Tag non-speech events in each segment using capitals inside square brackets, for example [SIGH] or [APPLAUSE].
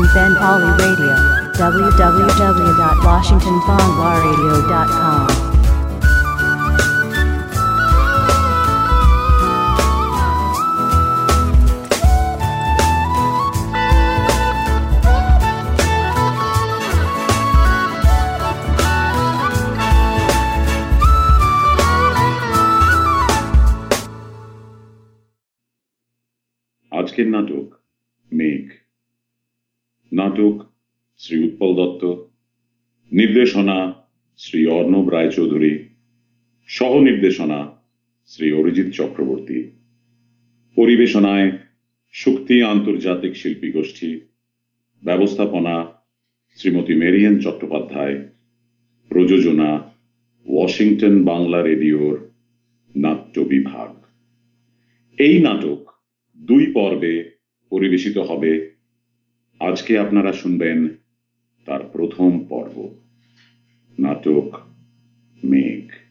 Washington Bengali Radio, www.washingtonbangla Dutta নির্দেশনা শ্রী অর্ণব রায়চৌধুরী সহ নির্দেশনা শ্রী অরিজিৎ চক্রবর্তী। পরিবেশনায় শক্তি আন্তর্জাতিক শিল্পী গোষ্ঠী, ব্যবস্থাপনা শ্রীমতী মেরিয়ান চট্টোপাধ্যায়, প্রযোজনা ওয়াশিংটন বাংলা রেডিওর নাট্য বিভাগ। এই নাটক দুই পর্বে পরিবেশিত হবে। আজকে আপনারা শুনবেন তার প্রথম পর্ব নাটক মেঘ।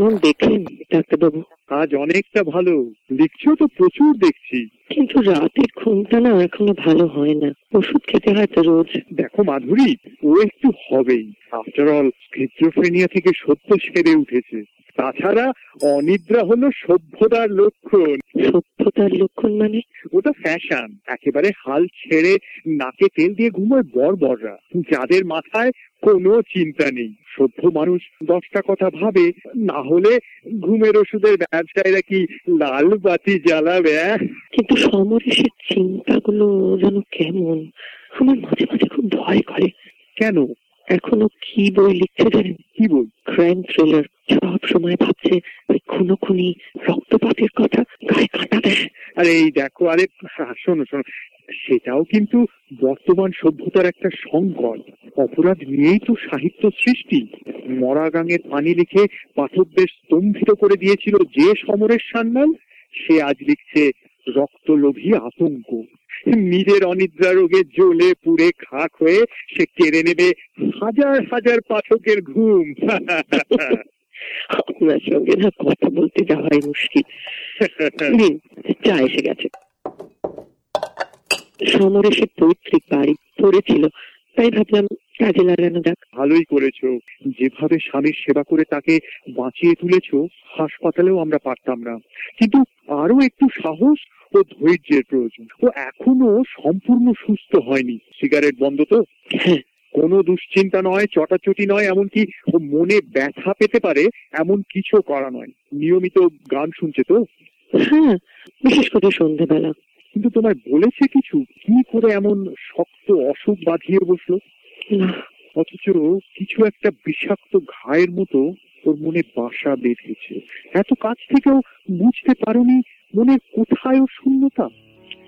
ডাক্তারবাবু। আজ অনেকটা ভালো। লিখছো তো প্রচুর দেখছি। কিন্তু রাতের ঘুমটা না এখনও ভালো হয় না। ওষুধ খেতে হয় তো রোজ। দেখো মাধুরী ও একটু হবেই। আফটার অল স্কিজোফ্রেনিয়া থেকে সত্য সেরে উঠেছে। তাছাড়া অনিদ্রা হলো সভ্যতার লক্ষণ। সভ্যতার লক্ষণ মানে? ওটা ফ্যাশন একেবারে হাল ছেড়ে নাকে তেল দিয়ে ঘুমোয় বর বররা যাদের মাথায় কোনো চিন্তা নেই। সভ্য মানুষ দশটা কথা ভাবে না হলে ঘুমের ওষুধের ব্যবসায়ীরা কি লাল বাতি জ্বালাবে কিন্তু সমরেশের চিন্তাগুলো যেন কেমন আমার মাঝে মাঝে খুব ভয় করে। কেন? এখনও কি বই লিখছে জানেন? কি বল ক্রাইম থ্রিলার সব সময় ভাবছে ওই খুনো খুনি রক্তপাতের কথা গায়ে কাটা দেয়। আরে এই দেখো আরে হ্যাঁ, শোনো শোনো। সেটাও কিন্তু বর্তমান সভ্যতার একটা সংকট। অপরাধ নিয়েই তো সাহিত্য সৃষ্টি। মরা গাঙের পানি লিখে পাঠকদের স্তম্ভিত করে দিয়েছিল যে সমরের সান্যাল, সে আজ লিখছে রক্তলোভী আতঙ্ক। নিজের অনিদ্রা রোগে জ্বলে পুড়ে খাক হয়ে সে কেড়ে নেবে হাজার হাজার পাঠকের ঘুম। আপনার সঙ্গে না কথা বলতে যাওয়াই মুশকিল। চা এসে গেছে। সমরেশের পৈতৃক বাড়ি পড়েছিল তাই ভাবলাম কাজে লাগানো যাক। ভালোই করেছ। যেভাবে স্বামীর সেবা করে তাকে বাঁচিয়ে তুলেছো হাসপাতালেও আমরা পারতাম না। কিন্তু আরও একটু সাহস ও ধৈর্যের প্রয়োজন। ও এখনও সম্পূর্ণ সুস্থ হয়নি। সিগারেট বন্ধ তো? হ্যাঁ। কোনো দুশ্চিন্তা নয় চটাচটি নয় এমনকি ও মনে ব্যথা পেতে পারে এমন কিছু করা নয়। নিয়মিত গান শুনছে তো? হ্যাঁ বিশেষ করে সন্ধ্যাবেলা কিন্তু তোমায় বলেছে কিছু? কি করে এমন শক্ত অসুখ বাঁধিয়ে বসল? অথচ কিছু একটা বিষাক্ত ঘায়ের মতো ওর মনে বাসা বেঁধেছে। এত কাছ থেকেও বুঝতে পারোনি মনে কোথায় ওর শূন্যতা?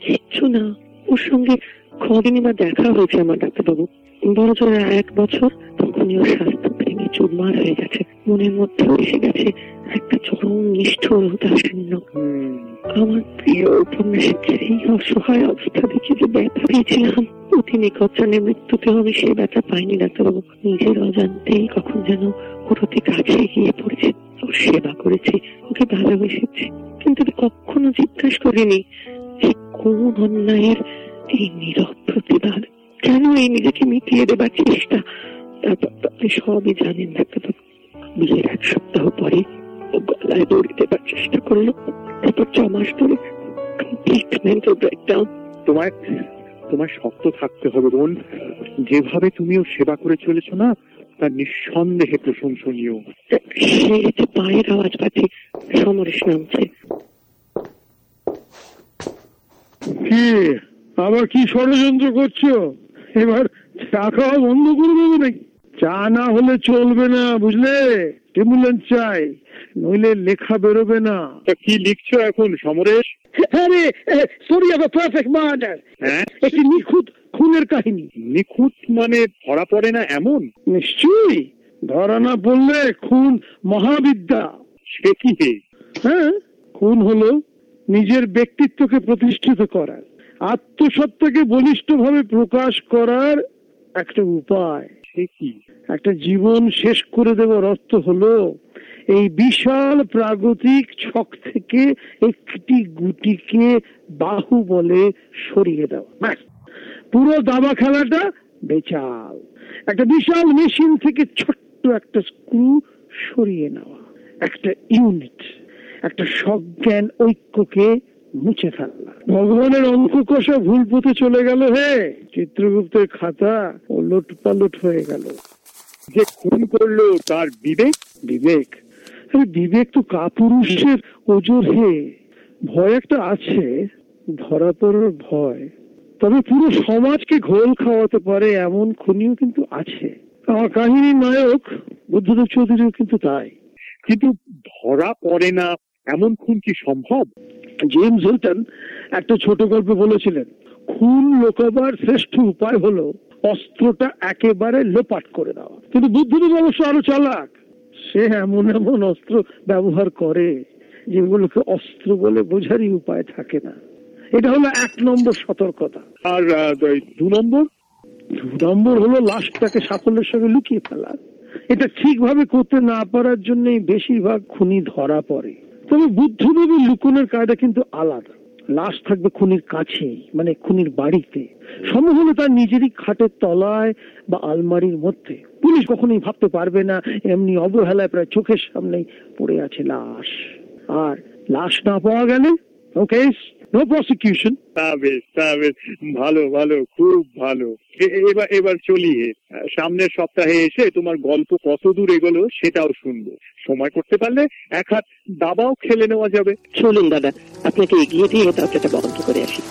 কিচ্ছু না। ওর সঙ্গে কদিনই বা দেখা হয়েছে আমার ডাক্তারবাবু। বড় জোর এক বছর তখনই ওর স্বাস্থ্য ভেঙে চুরমার হয়ে গেছে। মনের মধ্যে এসে গেছে একটা চরম নিষ্ঠুর হুম, আমার প্রিয় উপন্যাসের সেই অসহায় অবস্থা দেখে যে ব্যথা পেয়েছিলাম। অতি নিকটজনের মৃত্যুতেও আমি সেই ব্যথা পাইনি, ডাক্তারবাবু। নিজের অজান্তেই কখন যেন ওর অতি কাছে গিয়ে পড়েছে। ওর সেবা করেছি, ওকে ভালোবেসেছি। কিন্তু আমি কখনো জিজ্ঞাসা করিনি যে কোন অন্যায়ের এই নীরব প্রতিবাদ। কেন এই নিজেকে মিটিয়ে দেবার চেষ্টা? তারপর আপনি সবই জানেন ডাক্তারবাবু। বিয়ের এক সপ্তাহ পরে গলায় দড়ি দেবার চেষ্টা করল তারপর ছ মাস ধরে কমপ্লিট মেন্টাল ব্রেকডাউন তোমায় তোমায় শক্ত থাকতে হবে বোন। যেভাবে তুমি ওর সেবা করে চলেছো না তা নিঃসন্দেহে প্রশংসনীয় পায়ের আওয়াজ পাচ্ছি সমরেশ নামছে। কি? আবার কি ষড়যন্ত্র করছ? এবার চা খাওয়া বন্ধ করে দেবো নাকি? চা না হলে চলবে না বুঝলে? স্টিমুলেন্ট চাই নইলে লেখা বেরোবে না। তা কি লিখছো এখন সমরেশ? আরে story of a perfect murder একটি নিখুঁত খুনের কাহিনী। নিখুঁত মানে ধরা পড়ে না এমন? নিশ্চয়ই। ধরা না পড়লে খুন মহাবিদ্যা। সে কি হে? হ্যাঁ খুন হলো নিজের ব্যক্তিত্বকে প্রতিষ্ঠিত করার আত্মসত্তাকে বলিষ্ঠভাবে প্রকাশ করার একটা উপায়। সে কি? একটা জীবন শেষ করে দেওয়ার অর্থ হলো এই বিশাল প্রাগতিক ছক থেকে একটি গুটিকে বাহু বলে সরিয়ে দেওয়া। পুরো দাবা খেলাটা বেচাল। একটা বিশাল মেশিন থেকে ছোট্ট একটা স্ক্রু সরিয়ে নেওয়া। একটা ইউনিট। একটা সজ্ঞান ঐক্যকে মুছে ফেললা ভগবানের অঙ্ক কষা ভুল পথে চলে গেল হে। চিত্রগুপ্তের খাতা ও লোটপালট হয়ে গেল। যে খুন করল তার বিবেক বিবেক। বিবেক তো কাপুরুষের ওজোর হে। ভয় একটা আছে ধরা পড়ার ভয়। তবে পুরো সমাজকে ঘোল খাওয়াতে পারে এমন খুনিও কিন্তু আছে। আমার কাহিনীর নায়ক বুদ্ধদেব চৌধুরীও কিন্তু তাই। কিন্তু ধরা পড়ে না এমন খুন কি সম্ভব? জেমস হিলটন একটা ছোট গল্প বলেছিলেন, খুন লোকাবার শ্রেষ্ঠ উপায় হলো অস্ত্রটা একেবারে লোপাট করে দেওয়া। কিন্তু বুদ্ধদেব অবশ্য আরও চালাক। সে এমন এমন অস্ত্র ব্যবহার করে যেগুলোকে অস্ত্র বলে বোঝারই উপায় থাকে না। এটা হলো এক নম্বর সতর্কতা। আর দু নম্বর? দু নম্বর হলো লাশটাকে সাফল্যের সঙ্গে লুকিয়ে ফেলা। এটা ঠিকভাবে করতে না পারার জন্যই বেশিরভাগ খুনি ধরা পড়ে। তবে বুদ্ধদেবের লুকোনোর কায়দা কিন্তু আলাদা। লাশ থাকবে খুনির কাছেই মানে খুনির বাড়িতে। সম্ভব তার নিজেরই খাটের তলায় বা আলমারির মধ্যে। পুলিশ কখনোই ভাবতে পারবে না, এমনি অবহেলায় প্রায় চোখের সামনেই পড়ে আছে লাশ। আর লাশ না পাওয়া গেলে ওকে নো প্রসিকিউশন বেশ বেশ ভালো ভালো খুব ভালো। এবার এবার চলি সামনের সপ্তাহে এসে তোমার গল্প কত দূর এগোলো সেটাও শুনব। সময় করতে পারলে এক হাত দাবাও খেলে নেওয়া যাবে। চলুন দাদা আপনাকে এগিয়ে দিয়ে দরজাটা বন্ধ করে আসি।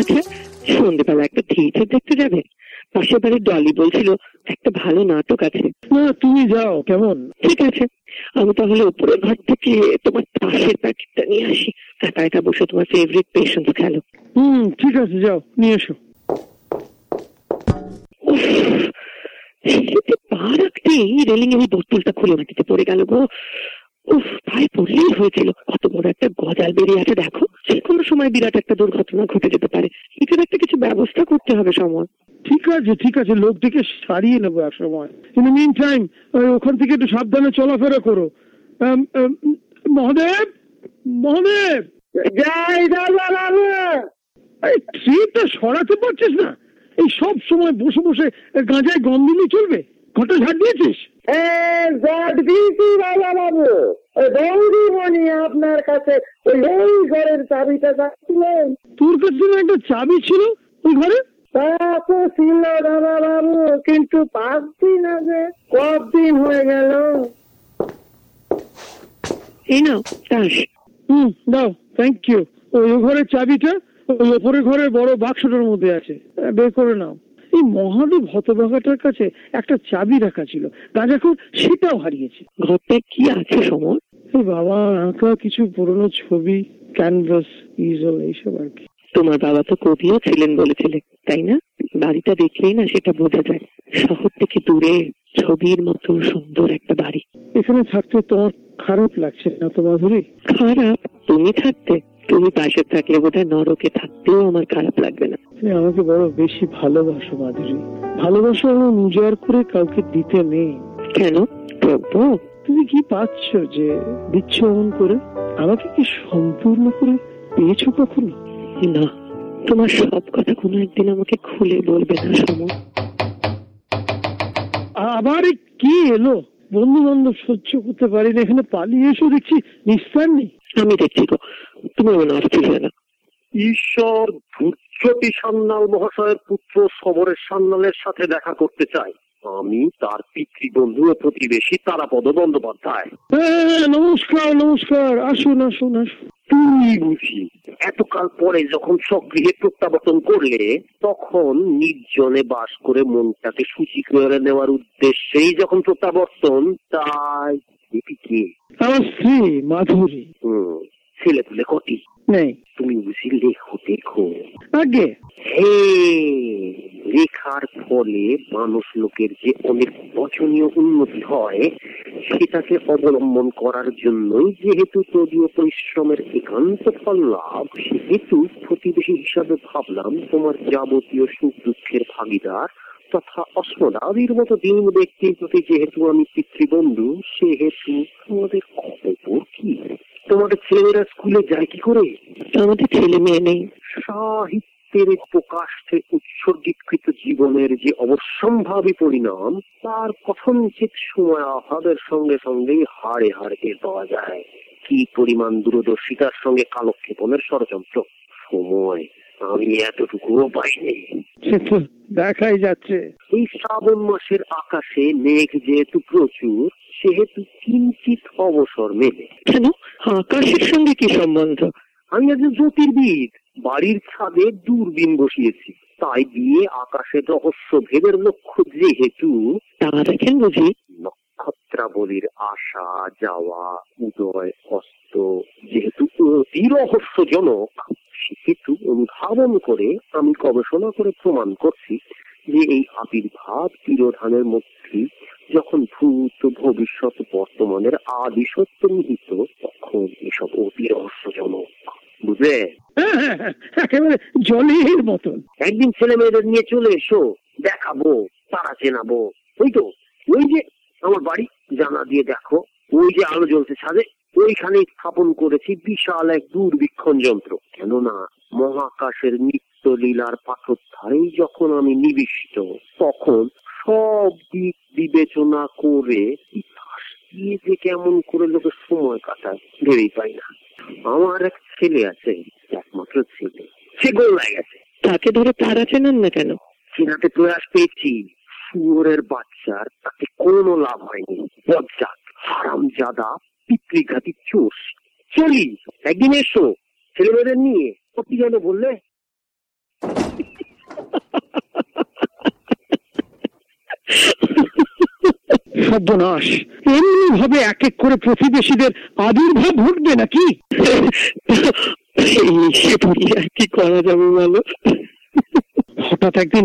আচ্ছা সন্ধ্যেবেলা একটা থিয়েটার দেখতে যাবে? পাশের বাড়ির ডলি বলছিল একটা ভালো নাটক আছে। না তুমি যাও কেমন? ঠিক আছে। আমি তাহলে উপরের ঘর থেকে তোমার তাসের প্যাকেটটা নিয়ে আসি। একা একা বসে তোমার ফেভারিট পেশেন্স খেলো। হুম ঠিক আছে যাও নিয়ে এসো। পা রাখতেই রেলিং এর বোতলটা খুলে মাটিতে পড়ে গেল গো। উফ পায়ে পড়লেই হয়েছিল। কত বড় একটা গজাল বেরিয়ে আছে দেখো। যে কোনো সময় বিরাট একটা দুর্ঘটনা ঘটে যেতে পারে। এটার একটা কিছু ব্যবস্থা করতে হবে সময়। ঠিক আছে ঠিক আছে লোকটিকে সারিয়ে নেব এক সময়। ইন মিন টাইম ওখান থেকে একটু সাবধানে চলাফেরা করো। মহাদেব মহাদেব! বাবু এই ট্রেনটা সরাতে পারছিস না? এই সব সময় বসে বসে গাঁজায় গম দিলে চলবে? ঘটা ঝাড় দিয়েছিস? জট দিয়েছি দাদা বাবু ওই বৌদিমণি আপনার কাছে ওই ওই ঘরের চাবিটা চাচ্ছিলেন। তোর কাছে একটা চাবি ছিল ওই ঘরে? তা তো ছিল দাদা বাবু কিন্তু পাঁচ দিন আগে কদিন হয়ে গেল? এই নাও তাস হুম দাও থ্যাংক ইউ ওই ঘরের চাবিটা ওই ওপরের ঘরের বড় বাক্সটার মধ্যে আছে। বের করে নাও। এই মহাদেব হতভাগাটার কাছে একটা চাবি রাখা ছিল। গাঁজাখোর সেটাও হারিয়েছে। ঘরটায় কি আছে সময়? এই বাবা আঁকা কিছু পুরনো ছবি ক্যানভাস ইজল এইসব আর কি। তোমার বাবা তো কবিও ছিলেন বলেছিলে তাই না? বাড়িটা দেখলেই না সেটা বোঝা যায়। শহর থেকে দূরে? ছবির মতো সুন্দর একটা বাড়ি। এখানে থাকতে তোমার খারাপ লাগছে না তো মাধুরী? খারাপ? তুমি থাকতে। তুমি পাশে থাকলে বোধহয় নরকে থাকতেও আমার খারাপ লাগবে না। তুমি আমাকে বড় বেশি ভালোবাসো মাধুরী। ভালোবাসো আমি উজাড় করে কাউকে দিতে নেই। কেন? প্রভু? তুমি কি পাচ্ছ যে দিচ্ছ এমন করে আমাকে কি সম্পূর্ণ করে পেয়েছ কখনো? না। তোমার সব কথা কোনো একদিন আমাকে খুলে বলবে না সময় আবার কি এলো? বন্ধু বান্ধব সহ্য করতে পারি না এখানে পালিয়ে এসো দেখছি নিস্তার নেই। আমি দেখছি গো তুমি এমন অস্থির হয়ে না। ঈশ্বর ভূজ্যোতি সান্যাল মহাশয়ের পুত্র সমরের সান্যালের সাথে দেখা করতে চাই। আমি তার পিতৃবন্ধু ও প্রতিবেশী তারাপদ বন্দ্যোপাধ্যায়। হ্যাঁ নমস্কার নমস্কার। আসুন আসুন আসুন। তুমি বুঝি এতকাল পরে যখন স্বগৃহে প্রত্যাবর্তন করলে তখন নির্জনে বাস করে মনটাকে সূচি করে নেওয়ার উদ্দেশ্যেই যখন প্রত্যাবর্তন তাই এটি কে? আমার স্ত্রী মাধুরী। ছেলে পুলে কটি নেই তুমি বুঝি লেখো দেখো আগে লেখার ফলে মানুষ লোকের যে অনেক বচনীয় উন্নতি হয় সেটাকে অবলম্বন করার জন্যই যেহেতু তদীয় পরিশ্রমের একান্ত ফল লাভ সেহেতু প্রতিবেশী হিসাবে ভাবলাম তোমার যাবতীয় সুখ দুঃখের ভাগিদার তথা অস্মদাদির মতো দিন ব্যক্তির প্রতি যেহেতু আমি পিতৃবন্ধু সেহেতু তোমাদের খবর কি তোমাদের ছেলেমেয়েরা স্কুলে যায় কি করে? আমাদের ছেলে মেয়ে নেই। সাহিত্যের প্রকাশে উৎসর্গীকৃত জীবনের যে অবশ্যম্ভাবী পরিণাম তার কথঞ্চিত সময় অভাবের সঙ্গে সঙ্গেই হাড়ে হাড়ে টের পাওয়া যায়। কি পরিমাণ দূরদর্শিতার সঙ্গে কালক্ষেপণের ষড়যন্ত্র? সময়। আমি এতটুকুও পাইনি দেখাই যাচ্ছে। এই শ্রাবণ মাসের আকাশে মেঘ যেহেতু প্রচুর সেহেতু কিঞ্চিত অবসর মেলে। কেন? আকাশের সঙ্গে কি সম্বন্ধ? আমি একজন জ্যোতির্বিদ। বাড়ির ছাদে দূরবীন বসিয়েছি। তাই দিয়ে আকাশের রহস্য ভেদের লক্ষ্য যেহেতু তারা দেখেন বুঝি। নক্ষত্রাবলীর আসা যাওয়া উদয় অস্ত যেহেতু অতি রহস্যজনক। সেহেতু অনুধাবন করে আমি গবেষণা করে প্রমাণ করছি যে এই আবির্ভাব তিরোধানের মধ্যে যখন ভূত ভবিষ্যৎ বর্তমানের আদি সত্য নিহিত তখন এসব অতি রহস্যজনক। বুঝলে? হ্যাঁ, হ্যাঁ, হ্যাঁ, একেবারে জলের মতন। একদিন ছেলে মেয়েদের নিয়ে চলে এসো দেখাবো তারা চেনাবো। ওই তো ওই যে আমার বাড়ি জানা দিয়ে দেখো ওই যে আলো জ্বলছে ছাদে ওইখানে স্থাপন করেছি বিশাল এক দূরবীক্ষণ যন্ত্র। কেননা মহাকাশের নিত্য লীলার পাথর ধারেই যখন আমি নিবিষ্ট তখন সব দিক বিবেচনা করে ইতিহাস দিয়ে যে কেমন করে লোকের সময় কাটায় ভেবেই পাই না। আমার এক ছেলে আছে একমাত্র ছেলে। সে গোল্লায় গেছে। তাকে ধরে তারা চেনেন না কেন? চেনাতে প্রয়াস পেয়েছি। শুয়োরের বাচ্চার তাতে কোনো লাভ হয়নি। বজ্জাত হারাম জাদা পিতৃঘাতী চোষ। চলি একদিন এসো ছেলেমেয়েদের নিয়ে। ও কি যেন বললে। সর্বনাশ। এমনি ভাবে এক এক করে প্রতিবেশীদের আবির্ভাব ঘটবে নাকি? কি করা যাবে বলো? হঠাৎ একদিন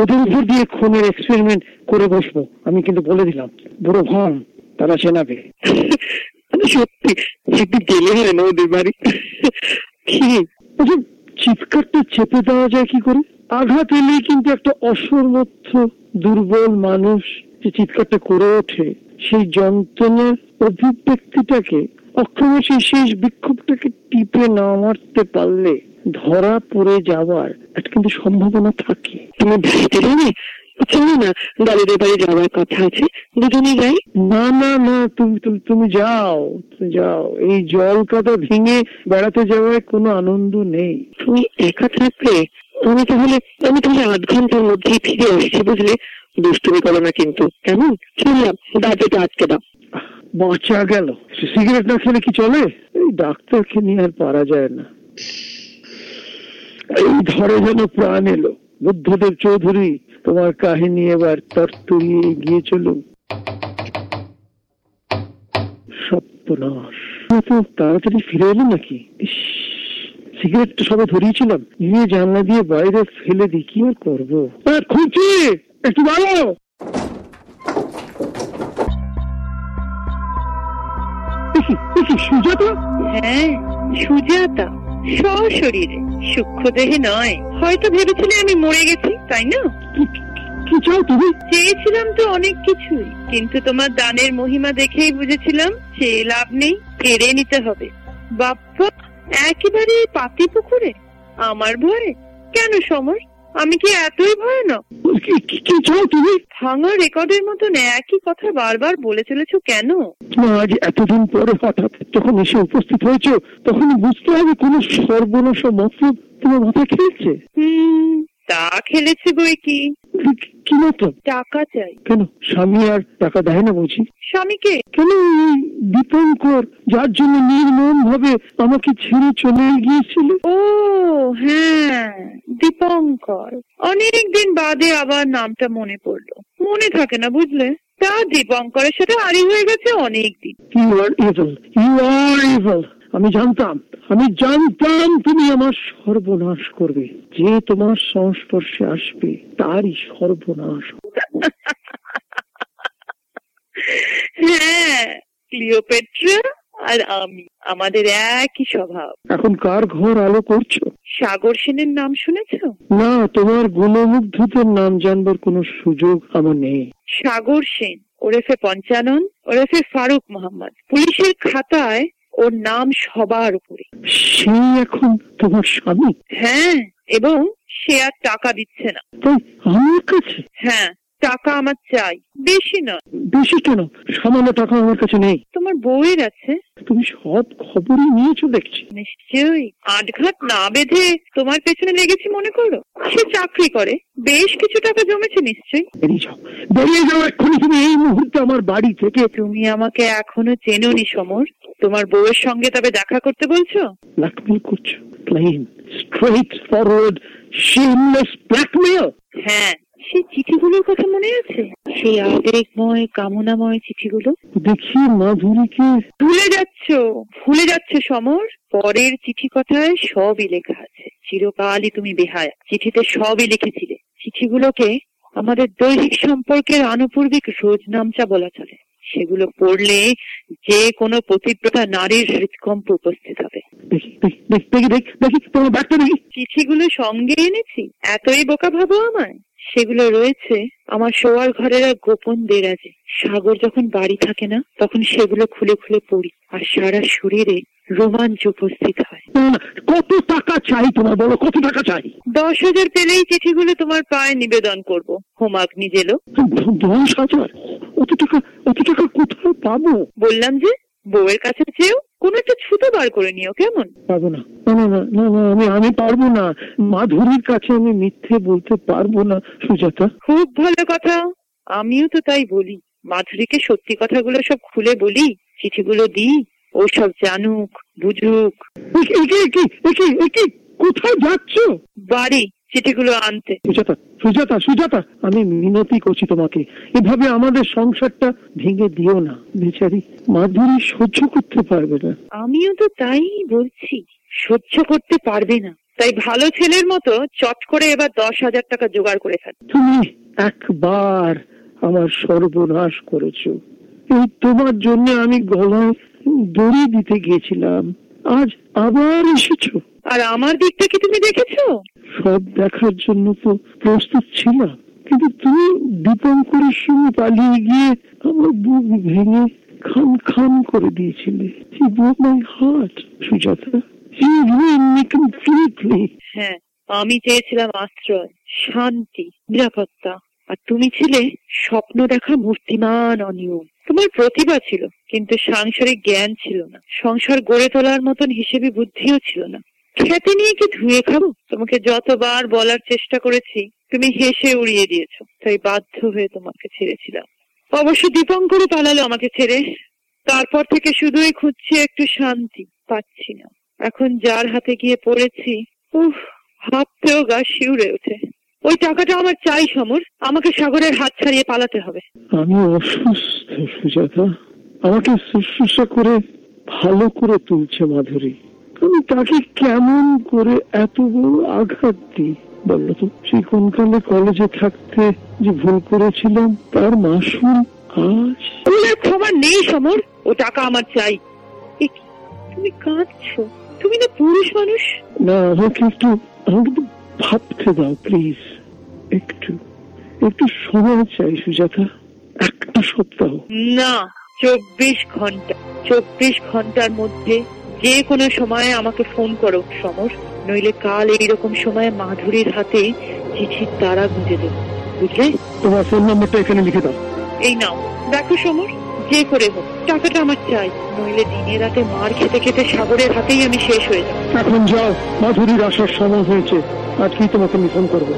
ওদের উপর দিয়ে খুনের এক্সপেরিমেন্ট করে বসবো। আমি কিন্তু বলে দিলাম বুড়ো ভন তারা চেনাবে মানে সত্যি গেলে না ওদের বাড়ি। আচ্ছা চিৎকারটা চেপে দেওয়া যায় কি করে? আঘাত কিন্তু একটা দুর্বল মানুষ যে চিৎকারটা করে ওঠে, সেই যন্ত্রণার অভিব্যক্তিটাকে অক্ষম সেই শেষ বিক্ষোভটাকে টিপে না মারতে পারলে ধরা পড়ে যাওয়ার একটা কিন্তু সম্ভাবনা থাকে। তুমি চলো না দাদুদের বাড়ি যাওয়ার কথা আছে। দুজনে যাই। না না না তুমি তুমি তুমি যাও তুমি যাও। এই জল কাদা ভেঙে বেড়াতে যাওয়ায় কোনো আনন্দ নেই। তুমি একা থাকবে আমি তাহলে আমি তাহলে আধ ঘণ্টার মধ্যেই ফিরে আসছি বুঝলে? দুষ্টুমি করো না কিন্তু কেমন? চললাম দাদুটা আটকে দাও। বাঁচা গেল। সিগারেট না খেলে কি চলে? এই ডাক্তারকে নিয়ে আর পারা যায় না। এই ধরে যেন প্রাণ এলো। বুদ্ধদেব চৌধুরী তোমার কাহিনী এবার তরতরিয়ে গিয়ে চলুন। সপ্তনাশ তাড়াতাড়ি ফিরে এলো নাকি? সিগারেটটা সবে ধরিয়েছিলাম। নিয়ে জানলা দিয়ে বাইরে ফেলে দিই, কি আর করব? খুঁজছি! একটু দেখি সুজাতা? হ্যাঁ সুজাতা। সশরীরে। সূক্ষ্ম দেহে নয়। হয়তো ভেবেছিলে আমি মরে গেছি? তাই না? কি- চাও তুমি? চেয়েছিলাম তো অনেক কিছুই কিন্তু তোমার দানের মহিমা দেখেই বুঝেছিলাম সে লাভ নেই কেড়ে নিতে হবে। বাপ্পা একেবারে পাতি পুকুরে? আমার ভয়ে? কেন সমর? আমি কি এতই ভয়ানক? কি- কি- চাও তুমি? ভাঙা রেকর্ডের মতন একই কথা বারবার বলে চলেছো কেন? না আজ এতদিন পরে হঠাৎ যখন এসে উপস্থিত হয়েছে তখন বুঝতে হবে কোন সর্বনাশ মতলব তোমার মাথায় খেলছে। হুম তা খেলেছে বই কি? কি- মতলব? টাকা চাই। কেন? স্বামী আর টাকা দেয় না বুঝি স্বামীকে? কেন দীপঙ্কর যার জন্য নির্মম ভাবে আমাকে ছেড়ে চলে গিয়েছিল? ও হ্যাঁ দীপঙ্কর। অনেক দিন বাদে আবার নামটা মনে পড়ল। মনে থাকে না বুঝলে? তা দীপঙ্করের সাথে আড়ি হয়ে গেছে অনেক দিন। You are evil you are evil আমি জানতাম আমি জানতাম তুমি আমার সর্বনাশ করবে। যে তোমার সংস্পর্শে আসবে তারই সর্বনাশ [LAUGHS] হ্যাঁ ক্লিওপেট্রা আর আমি আমাদের একই স্বভাব। এখন কার ঘর আলো করছ? সাগর সেনের নাম শুনেছো? না তোমার গুণমুগ্ধদের নাম জানবার কোনো সুযোগ আমার নেই। সাগর সেন ওরফে পঞ্চানন ওরফে ফারুক মোহাম্মদ। পুলিশের খাতায় ওর নাম সবার উপরে। সে এখন তোমার স্বামী? হ্যাঁ এবং সে আর টাকা দিচ্ছে না। আমার কাছে? হ্যাঁ টাকা আমার চাই। বেশি নয়। বেশি কেন? সামান্য টাকা আমার কাছে নেই। তোমার বউয়ের আছে? তুমি সব খবরই নিয়েছো দেখছি। নিশ্চয়ই। আটঘাট না বেঁধে তোমার পেছনে লেগেছি মনে করো? সে চাকরি করে। বেশ কিছু টাকা জমেছে নিশ্চয়ই। বেরিয়ে যাও। বেরিয়ে যাও এক্ষুনি। তুমি এই মুহূর্তে আমার বাড়ি থেকে তুমি আমাকে এখনও চেনোনি সমর। তোমার বউয়ের সঙ্গে তবে দেখা করতে বলছো? ব্ল্যাকমেল করছ। Plain straight forward shameless blackmail হ্যাঁ। সেই চিঠিগুলোর কথা মনে আছে? সেই আবেগময় কামনাময় চিঠিগুলো? দেখি মাধুরীকে। ভুলে যাচ্ছ ভুলে যাচ্ছে সমর। পরের চিঠি কথায় সবই লেখা আছে। চিরকালই তুমি বেহায়া। চিঠিতে সবই লিখেছিলে। চিঠিগুলোকে আমাদের দৈহিক সম্পর্কের আনুপূর্বিক রোজনামচা বলা চলে। সেগুলো পড়লে যে কোনো পতিব্রতা নারীর হৃদকম্প উপস্থিত হবে। চিঠিগুলো সঙ্গে এনেছি? এতই বোকা ভাবো আমায়। সেগুলো রয়েছে। আমার শোয়ার ঘরের এক গোপন দেরাজে সাগর যখন বাড়ি থাকে না তখন সেগুলো খুলে খুলে পড়ি। আর সারা শরীরে রোমাঞ্চ উপস্থিত হয়। কত টাকা চাই তোমার বলো? কত টাকা চাই? দশ হাজার পেলেই চিঠিগুলো তোমার পায়ে নিবেদন করব। হোমাগ্নি জেলো। দ- দশ হাজার? অত টাকা অত টাকা কোথায় পাবো? বললাম যে বউয়ের কাছে চেয়েও কোন একটা ছুতো বার করে নিও কেমন? পাবো না। না না না না না আমি আমি পারব না। মাধুরীর কাছে আমি মিথ্যে বলতে পারব না সুজাতা। খুব ভালো কথা। আমিও তো তাই বলি। মাধুরীকে সত্যি কথাগুলো সব খুলে বলি চিঠিগুলো দিই ও সব জানুক বুঝুক। কোথায় যাচ্ছ? বাড়ি। চিঠিগুলো আনতে। সুজাতা সুজাতা সুজাতা আমি মিনতি করছি তোমাকে। এভাবে আমাদের সংসারটা ভেঙে দিও না বেচারি। মাধুরী সহ্য করতে পারবে না। আমিও তো তাই বলছি সহ্য করতে পারবে না। তাই ভালো ছেলের মতো চট করে এবার দশ হাজার টাকা জোগাড় করে ফেল তুমি একবার আমার সর্বনাশ করেছ। এই তোমার জন্য আমি গলায় দড়ি দিতে গিয়েছিলাম। আজ আবার এসেছ। আর আমার দিকটা কি তুমি দেখেছ? সব দেখার জন্য তো প্রস্তুত ছিলাম কিন্তু তুমি দীপঙ্করের সঙ্গে পালিয়ে গিয়ে আমার বুক ভেঙে খান খান করে দিয়েছিলে। You broke my heart, Sujata. You ruined me completely. হ্যাঁ আমি চেয়েছিলাম আশ্রয় শান্তি নিরাপত্তা। আর তুমি ছিলে স্বপ্ন দেখা মূর্তিমান অনিয়ম। তোমার প্রতিভা ছিল কিন্তু সাংসারিক জ্ঞান ছিল না। সংসার গড়ে তোলার মতন হিসেবে বুদ্ধিও ছিল না। খ্যাতি নিয়ে কি ধুয়ে খাব? তোমাকে যতবার বলার চেষ্টা করেছি, তুমি হেসে উড়িয়ে দিয়েছ। তাই বাধ্য হয়ে তোমাকে ছেড়েছিলাম। অবশ্য দীপঙ্করও পালালো আমাকে ছেড়ে। তারপর থেকে শুধুই খুঁজছি একটু শান্তি পাচ্ছি না। এখন যার হাতে গিয়ে পড়েছি, উফ, ভাবতেও গা শিউরে ওঠে। ওই টাকাটা আমার চাই, সমর। আমাকে সাগরের হাত ছাড়িয়ে পালাতে হবে। আমি অসুস্থ, সুজাতা। আমাকে শুশ্রূষা করে ভালো করে তুলছে মাধুরী। আমি তাকে কেমন করে এত বড় আঘাত দিই? বলল তো সেই কোনকালে কলেজে থাকতে যে ভুল করেছিলাম তার মাসুল আজ? ক্ষমা নেই সমর ও টাকা আমার চাই। তুমি কাঁদছো? তুমি না পুরুষ মানুষ। না আমাকে একটু আমাকে একটু ভাবতে দাও প্লিজ একটু একটু সময় চাই সুজাতা। একটা সপ্তাহ। না চব্বিশ ঘণ্টা চব্বিশ ঘণ্টার মধ্যে যে কোনো সময়ে আমাকে ফোন করো সমর। নইলে কাল এইরকম সময় মাধুরীর হাতে চিঠির তারা গুঁজে দেবো। বুঝলে? তোমার ফোন নাম্বারটা এখানে লিখে দাও। এই নাও। দেখো সমর যে করে হোক টাকাটা আমার চাই। নইলে দিনে রাতে মার খেতে খেতে সাগরের হাতেই আমি শেষ হয়ে যাব। এখন যাও মাধুরীর আসার সময় হয়েছে। আজকেই তোমাকে আমি ফোন করব?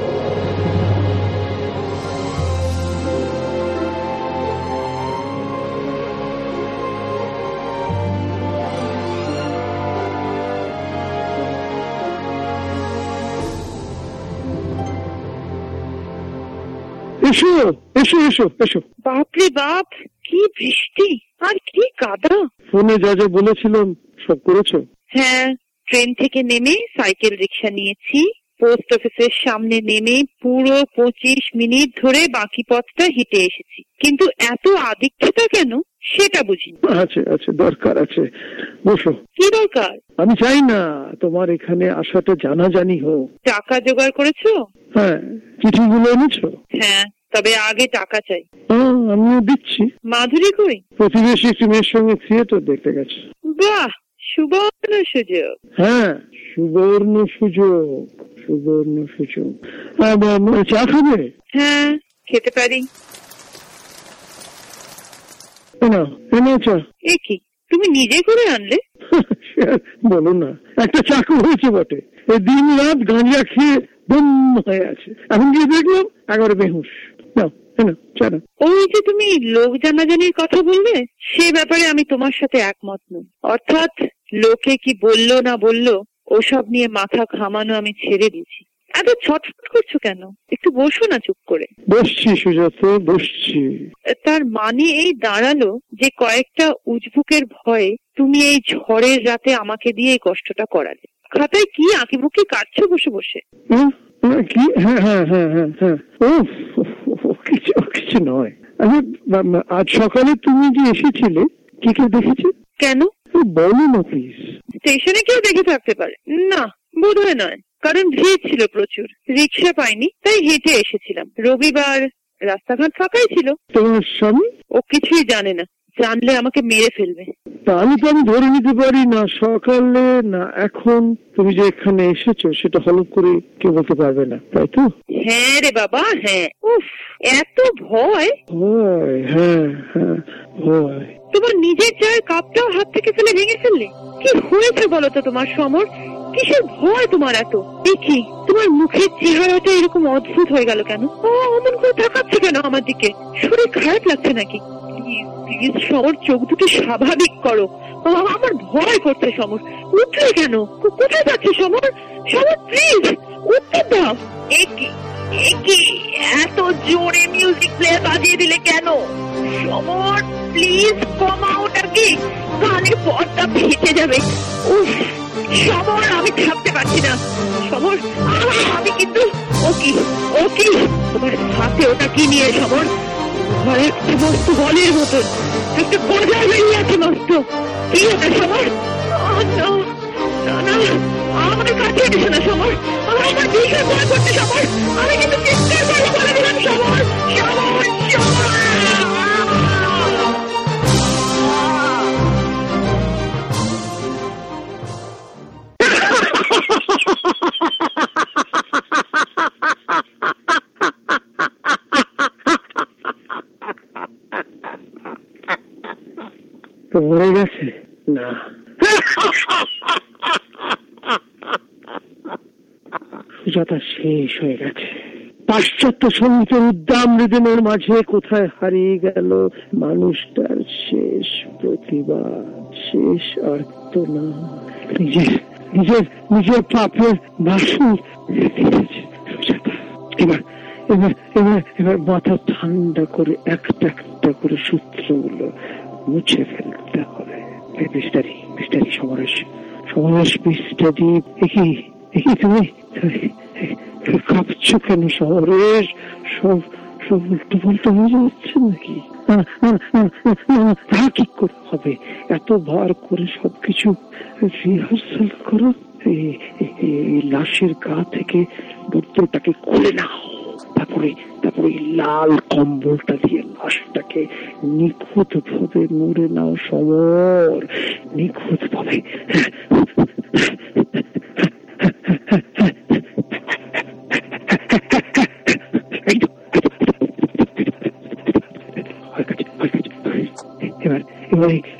এসো এসো এসো এসো। বাপরে বাপ কি বৃষ্টি আর কি কাদা। ফোনে যা যা বলেছিলাম সব করেছ? হ্যাঁ ট্রেন থেকে নেমে সাইকেল রিক্সা নিয়েছি। পোস্ট অফিসের সামনে নেমে পুরো পঁচিশ মিনিট ধরে বাকি পথটা হেঁটে এসেছি। কিন্তু এত আদিক্ষতা কেন সেটা বুঝি আছে আছে দরকার আছে। বসো। কি দরকার? আমি চাই না তোমার এখানে আসাটা জানাজানি হোক। টাকা জোগাড় করেছ? হ্যাঁ চিঠিগুলো এনেছো? হ্যাঁ। তবে আগে টাকা চাই। হ্যাঁ আমিও দিচ্ছি। মাধুরী কই? প্রতিবেশী একটি মেয়ের সঙ্গে থিয়েটার দেখতে গেছে। বাহ সুবর্ণ সুযোগ। হ্যাঁ সুবর্ণ সুযোগ সুবর্ণ সুযোগ। বা- চা খাবে? হ্যাঁ খেতে পারি। না এনে চা। এ কি তুমি নিজে করে আনলে? বলো না একটা চাকু হয়েছে বটে। এই দিন রাত গাঁজা খেয়ে বম হয়ে আছে। এখন গিয়ে দেখলাম একবারে বেহুশ। ওই যে তুমি লোক জানাজানির কথা বললে সে ব্যাপারে আমি তোমার সাথে একমত নই। অর্থাৎ লোকে কি বলল না বলল ওসব নিয়ে মাথা ঘামানো আমি ছেড়ে দিয়েছি। এত ছটফট করছ কেন? একটু বসো না চুপ করে। বসছি সুজাতা বসছি। তার মানে এই দাঁড়াল যে কয়েকটা উজবুকের ভয়ে তুমি এই ঝড়ের রাতে আমাকে দিয়ে এই কষ্টটা করালে। খাতায় কি আঁকিবুকি কাটছো বসে বসে? কি? হ্যাঁ হ্যাঁ হ্যাঁ হ্যাঁ হ্যাঁ। কিছু কিছু নয় বা- আজ সকালে তুমি যে এসেছিলে কি কেউ দেখেছে? কেন? বলো না প্লিজ স্টেশনে কেউ দেখে থাকতে পারে। না বোধহয় নয়। কারণ ভিড় ছিল প্রচুর। রিক্সা পাইনি তাই হেঁটে এসেছিলাম। রবিবার রাস্তাঘাট ফাঁকাই ছিল। তোমার স্বামী? ও কিছুই জানে না। জানলে আমাকে মেরে ফেলবে। তাহলে তো আমি ধরে নিতে পারি না সকালে না এখন। তুমি যে এখানে এসেছ সেটা হলপ করে কেউ বলতে পারবে না তাই তো? হ্যাঁ রে বাবা হ্যাঁ। উফ এত ভয়। ভয় হ্যাঁ হ্যাঁ ভয়। তোমার নিজের চায়ের কাপটাও হাত থেকে ফেলে ভেঙে ফেললে? কি হয়েছে বলো তো তোমার সমর? কিসের ভয় তোমার এত? দেখি তোমার মুখের চেহারাটা এরকম অদ্ভুত হয়ে গেল কেন? ও অমন করে তাকাচ্ছে কেন আমার দিকে? শরীর খারাপ লাগছে নাকি? প্লিজ সমর চোখ দুটো স্বাভাবিক করো। ও, আমার ভয় করছে সমর। উঠলে কেন? কোথায় যাচ্ছে সমর? সমর প্লিজ উত্তর দাও। একি একি এত জোরে মিউজিক প্লেয়ার বাজিয়ে দিলে কেন? সমর প্লিজ কমাও নাকি কানের পর্দা ফেটে যাবে। উফ সমর আমি থাকতে পারছি না। সমর আমি কিন্তু ও কি? ও কি? তোমার হাতে ওটা কি নিয়ে সমর? ঘরে একটি বস্তু বলের মতন একটা গজার বেরিয়ে আছে নষ্ট। কি ওটা সমর আমার কাছে এসে না সমর আমার আমার মনে করছে সমর আমি কিন্তু চিৎকার করে বলে দিলাম সমর সমর মরে গেছে? না। শেষ হয়ে গেছে। পাশ্চাত্য সঙ্গীতের উদ্দাম রিদমের মাঝে কোথায় হারিয়ে গেল? মানুষটার শেষ প্রতিভা শেষ আর্তনা নিজের নিজের নিজের পাপের বাসন এবার এবার এবার এবার মাথা ঠান্ডা করে একটা একটা করে সূত্রগুলো মুছে ফেলতে হবে। মিস্টারি মিস্টারি সমরেশ সমরেশ একই একই তুমি? কাঁপছো কেন সমরেশ? সব সব উল্টো হয়ে যাচ্ছে নাকি? তা কি করে হবে? এতবার করে সবকিছু রিহার্সাল করো। এই লাশের গা থেকে বুদ্ধটাকে খুলে নাও। তারপরে তারপরে লাল কম্বলটা দিয়ে লাশটাকে নিখুঁত ভাবে মুড়ে নাও সমর নিখুঁত ভাবে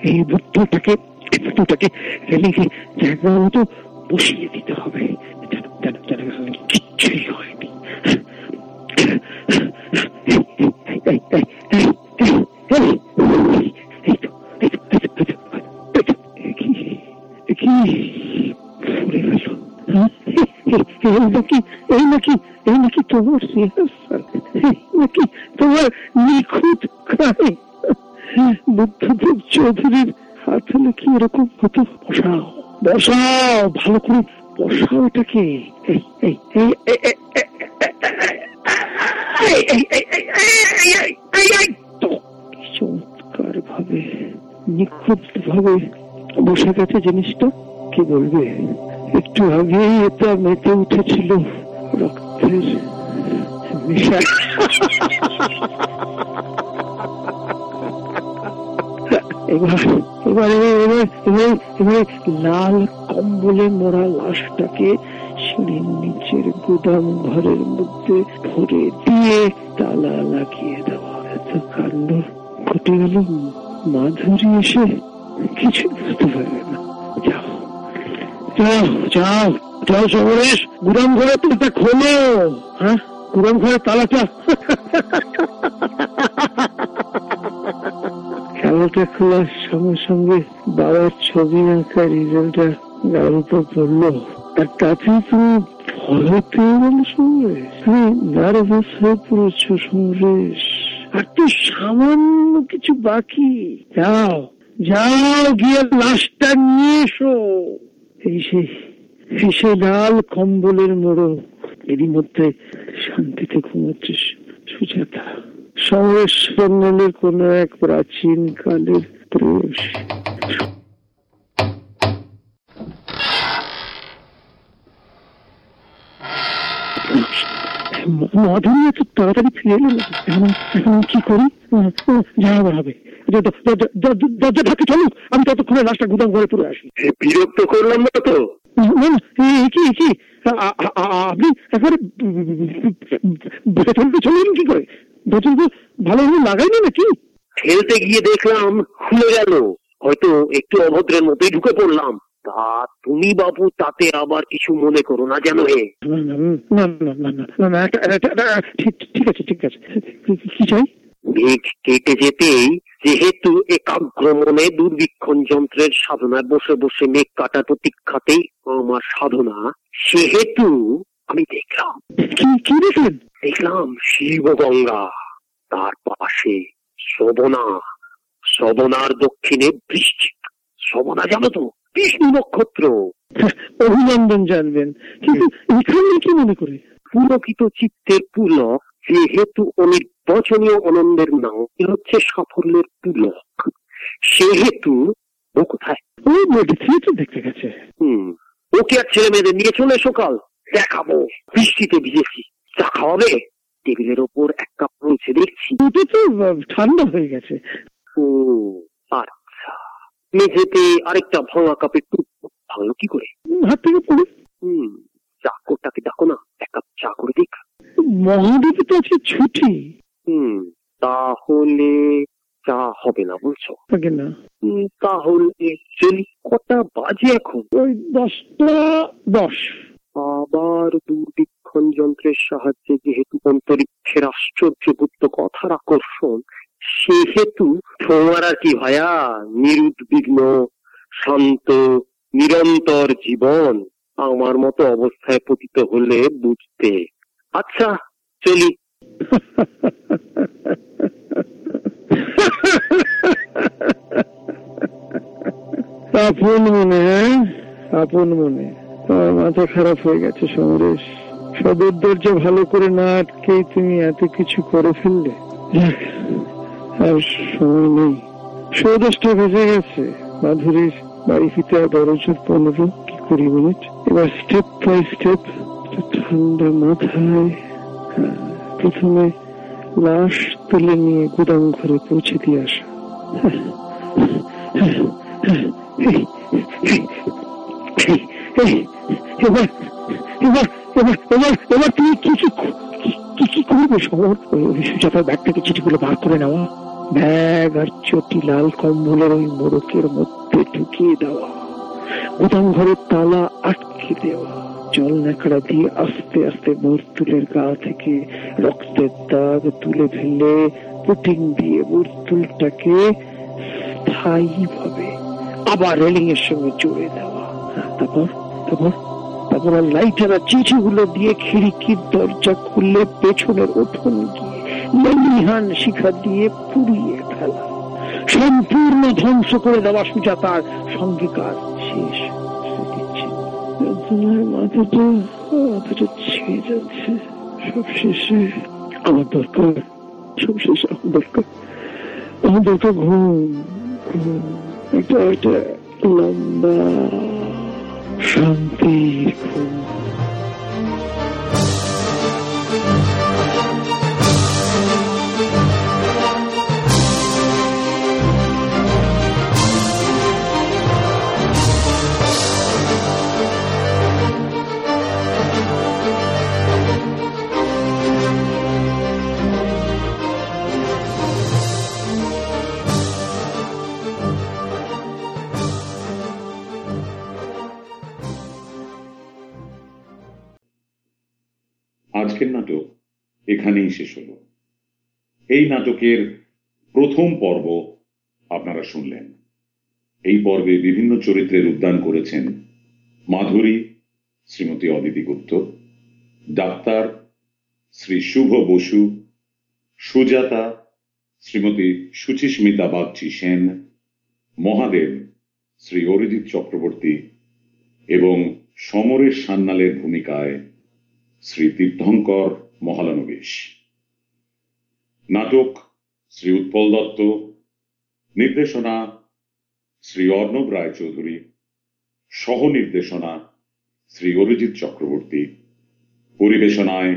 এই মতো বসিয়ে দিতে হবে। এই নাকি এই নাকি এই নাকি তোমার সিংহাসন নাকি তোমার নিখুঁত বুদ্ধদেব চৌধুরীর নাকি এরকম বসাও বসাও ভালো করে বসাও এটাকে চমৎকার ভাবে নিখুঁত ভাবে বসে গেছে জিনিসটা কি বলবে একটু আগেই এটা মেতে উঠেছিল। রক্তের নেশা। এবার এবার এবার লাল কম্বলে লাশটাকে সিঁড়ির নিচের গুদাম ঘরের মধ্যে ভরে দিয়ে তালা লাগিয়ে দেওয়া এত কাণ্ড ঘটে গেল। মাধুরী এসে কিছু বুঝতে পারবে না। সমরেশ গুদাম ঘরে খোলো। হ্যাঁ? গুদাম তালাটা খেলাটা খোলার সঙ্গে সঙ্গে বাবার ছবি আঁকা রেজাল্টটা গায়ের উপর পড়ল তুমি সমরেশ তুমি নার্ভাস হয়ে পড়েছো সমরেশ আর তো সামান্য কিছু বাকি। যাও যাও, গিয়ে লাশটা নিয়ে এসো। এই সেই হেসে ডাল কম্বলের মোড়ো এরই মধ্যে শান্তিতে ঘুমাচ্ছে সুজাতা। সমরেশ কোন এক প্রাচীন কালের প্রবেশ। মাধুরী এত তাড়াতাড়ি ফিরে এখন এখন কি করি হবে দরজা ঢাকে চলুক আমি ততক্ষণে গুদাম ঘরে পড়ে আসি বিরক্ত করলাম না তো কি কি আপনি একবারে কি করে দরজা তো লাগাইনি নাকি খেলতে গিয়ে দেখলাম খুলে গেল হয়তো একটু অভদ্রের মতোই ঢুকে পড়লাম তা তুমি বাবু তাতে আবার কিছু মনে করো না যেন হে। ঠিক আছে ঠিক আছে। কি চাই? মেঘ কেটে যেতেই যেহেতু একাগ্র মনে দুর্বীক্ষণ যন্ত্রের সাধনায় বসে বসে মেঘ কাটার প্রতীক্ষাতেই আমার সাধনা সেহেতু আমি দেখলাম। কি দেখলেন? দেখলাম শিবগঙ্গা তার পাশে শোভনা। শোভনার দক্ষিণে বৃষ্টি। শোভনা জানো তো বিষ্ণু নক্ষত্র অভিনন্দন জানবেন। কিন্তু এখানে কি মনে করে? পুলকিত চিত্তের পুলক যেহেতু অনির্বচনীয় আনন্দের নাম এ হচ্ছে সাফল্যের পুলক। সেহেতু ও কোথায়? ও দেখতে গেছে। হুম। ওকে আর ছেলে মেয়েদের নিয়ে চলে সকাল দেখাবো। বৃষ্টিতে ভিজেছি। চা খাওয়াবে? টেবিলের ওপর এক কাপ রয়েছে দেখছি। ওটা তো ঠান্ডা হয়ে গেছে। ও আচ্ছা মেঝেতে আরেকটা ভাঙা কাপের টুক ভাঙলো কি করে? হাত থেকে পড়ে। হুম চাকরটাকে ডাকো না এক কাপ চা করে দিক। মহাদেবী তো আছে ছুটি। হুম তাহলে চা হবে না বলছো? না। তাহলে চলি কটা বাজে এখন? ওই দশটা দশ। আবার দূরবীক্ষণ যন্ত্রের সাহায্যে যেহেতু অন্তরিক্ষের আশ্চর্যগুপ্ত কথার আকর্ষণ সেহেতু তোমার কি ভায়া? নিরুদ্বিগ্ন, শান্ত, নিরন্তর জীবন আমার মতো অবস্থায় পতিত হলে বুঝতে। আচ্ছা চলি। আপন মনে হ্যাঁ? আপন মনে। আমার মাথা খারাপ হয়ে গেছে সমরেশ। সদর দরজা ভালো করে না আটকেই তুমি এত কিছু করে ফেললে। আর সময় নেই সৌদশটা বেজে গেছে মাধুরীর বাড়ি ফিতে আর দরজা পনেরো কি কুড়ি মিনিট এবার স্টেপ বাই স্টেপ ঠান্ডা মাথায় হ্যাঁ, প্রথমে লাশ তুলে নিয়ে গুদাম ঘরে পৌঁছে দিয়ে আসা এবার এবার এবার এবার এবার তুমি কি কি শহর ওই সুজাতার ব্যাগ থেকে চিঠিগুলো বার করে নেওয়া ব্যাগ আর চটি লাল কম্বলের ওই মোড়কের মধ্যে ঢুকিয়ে দেওয়া। গুদাম ঘরের তালা আটকে দেওয়া। জল ন্যাকড়া দিয়ে আস্তে আস্তে বর্তুলের গা থেকে রক্তের দাগ তুলে ফেলে পুটিং দিয়ে বর্তুলটাকে স্থায়ী ভাবে আবার রেলিং এর সঙ্গে জুড়ে দেওয়া। তারপর তারপর? তারপর লাইটার চিঠিগুলো দিয়ে খিড়কির দরজা খুলে পেছনের উঠোন গিয়ে শিখা দিয়ে পুড়িয়ে ফেলা। সম্পূর্ণ ধ্বংস করে দেওয়া সুজাতার সঙ্গীকার শেষ তোমার আমার দরকার, সব শেষে আমার দরকার। আমার দরকার ঘুম ঘুম। একটা একটা লম্বা 生地苦。এই নাটকের প্রথম পর্ব আপনারা শুনলেন। এই পর্বে বিভিন্ন চরিত্রের উদ্যান করেছেন মাধুরী, শ্রীমতী অদিতি গুপ্ত, ডাক্তার শ্রী শুভ বসু, সুজাতা, শ্রীমতী সুচিস্মিতা বাগচি সেন, মহাদেব শ্রী অরিজিৎ চক্রবর্তী এবং সমরেশ সান্যালের ভূমিকায় শ্রী তীর্থঙ্কর মহালানবিশ। নাটক, শ্রী উৎপল দত্ত, নির্দেশনা, শ্রী অর্ণব রায়চৌধুরী সহ নির্দেশনা শ্রী অরিজিৎ চক্রবর্তী। পরিবেশনায়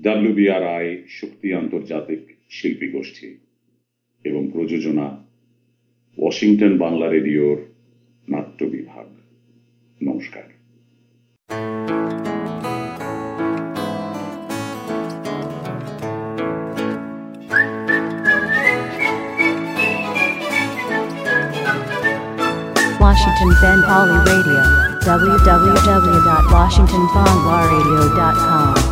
ডাব্লিউবিআরআই শক্তি আন্তর্জাতিক শিল্পী গোষ্ঠী এবং প্রযোজনা ওয়াশিংটন বাংলা রেডিওর নাট্য বিভাগ। নমস্কার। Washington Bengali Radio, www.washingtonbanglaраdio.com.